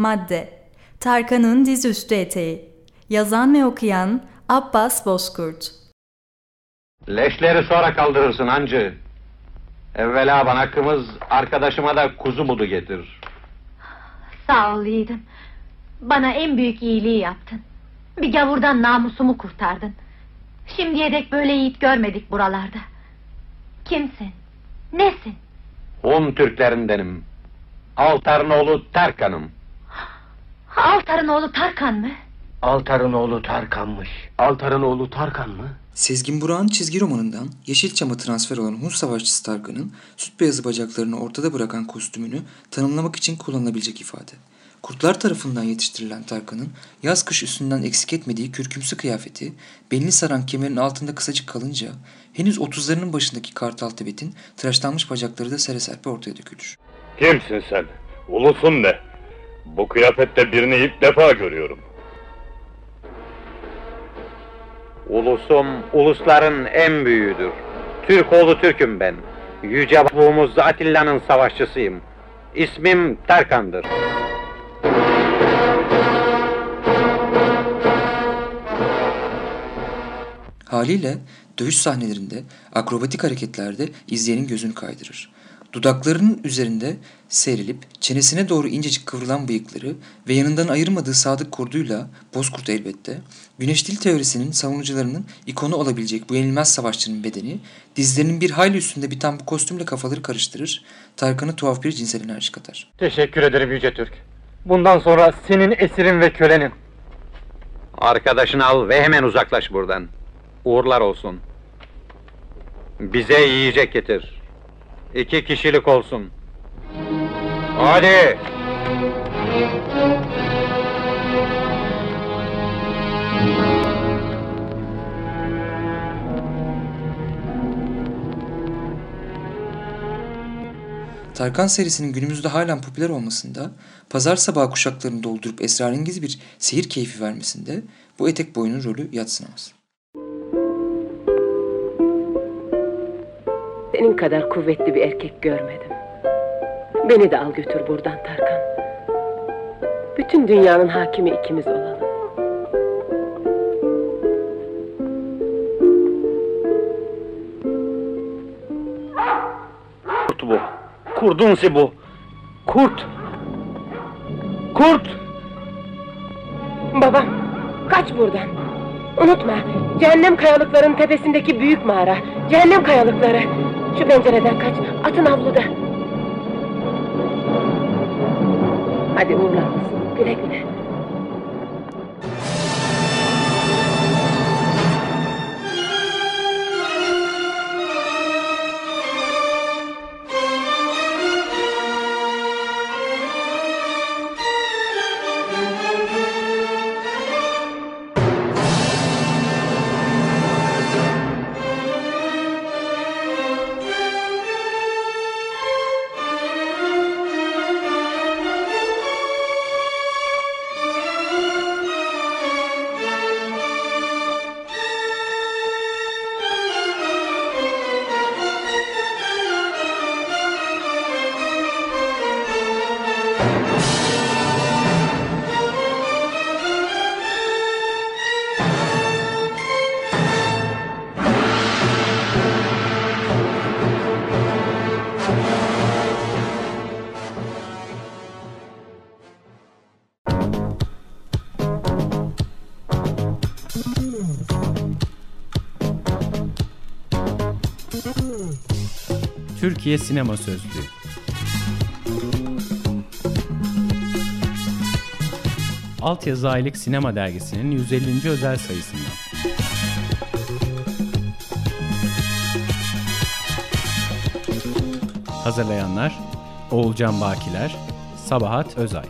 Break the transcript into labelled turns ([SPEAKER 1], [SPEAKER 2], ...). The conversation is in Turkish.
[SPEAKER 1] Madde Tarkan'ın Dizüstü Eteği Yazan ve okuyan Abbas Bozkurt
[SPEAKER 2] Leşleri sonra kaldırırsın hancı. Evvela bana kımız, arkadaşıma da kuzu budu getir.
[SPEAKER 3] Sağ ol yiğidim. Bana en büyük iyiliği yaptın. Bir gavurdan namusumu kurtardın. Şimdiye dek böyle yiğit görmedik buralarda. Kimsin? Nesin?
[SPEAKER 2] Hun Türklerindenim. Altar'ın oğlu Terkan'ım.
[SPEAKER 3] Altar'ın oğlu Tarkan mı?
[SPEAKER 4] Altar'ın oğlu Tarkan'mış. Altar'ın oğlu Tarkan mı?
[SPEAKER 5] Sezgin Burak'ın çizgi romanından Yeşilçam'a transfer olan Hun savaşçısı Tarkan'ın süt beyazı bacaklarını ortada bırakan kostümünü tanımlamak için kullanılabilecek ifade. Kurtlar tarafından yetiştirilen Tarkan'ın yaz kış üstünden eksik etmediği kürkümsü kıyafeti, belini saran kemerin altında kısacık kalınca henüz otuzlarının başındaki Kartal Tibet'in tıraşlanmış bacakları da sere serpe ortaya dökülür.
[SPEAKER 6] Kimsin sen? Ulusun ne? Bu kıyafette birini ilk defa görüyorum.
[SPEAKER 2] Ulusum, ulusların en büyüğüdür. Türk oğlu Türk'üm ben. Yüce babamız Atilla'nın savaşçısıyım. İsmim Terkan'dır.
[SPEAKER 5] Haliyle dövüş sahnelerinde, akrobatik hareketlerde izleyenin gözünü kaydırır. Dudaklarının üzerinde seyrilip çenesine doğru incecik kıvrılan bıyıkları ve yanından ayırmadığı sadık kurduyla Bozkurt elbette, güneş dil teorisinin savunucularının ikonu olabilecek bu yenilmez savaşçının bedeni, dizlerinin bir hayli üstünde biten bu kostümle kafaları karıştırır, Tarkan'ı tuhaf bir cinsel enerji katar.
[SPEAKER 4] Teşekkür ederim Yüce Türk. Bundan sonra senin esirin ve kölenim.
[SPEAKER 2] Arkadaşını al ve hemen uzaklaş buradan. Uğurlar olsun. Bize yiyecek getir. İki kişilik olsun. Hadi!
[SPEAKER 5] Tarkan serisinin günümüzde halen popüler olmasında, pazar sabahı kuşaklarını doldurup esrarengiz bir seyir keyfi vermesinde bu etek boyunun rolü yatsınamaz.
[SPEAKER 7] Senin kadar kuvvetli bir erkek görmedim. Beni de al götür buradan Tarkan. Bütün dünyanın hakimi ikimiz olalım.
[SPEAKER 4] Kurt bu. Kurdunsi bu. Kurt. Kurt.
[SPEAKER 7] Babam, kaç buradan. Unutma, cehennem kayalıkların tepesindeki büyük mağara. Cehennem kayalıkları. Şu pencereden kaç, atın avluda. Hadi uğurlar güle güle.
[SPEAKER 8] Türkiye Sinema Sözlüğü Altyazı Aylık Sinema Dergisi'nin 150. özel sayısından. Hazırlayanlar Oğulcan Bakiler, Sabahat Özay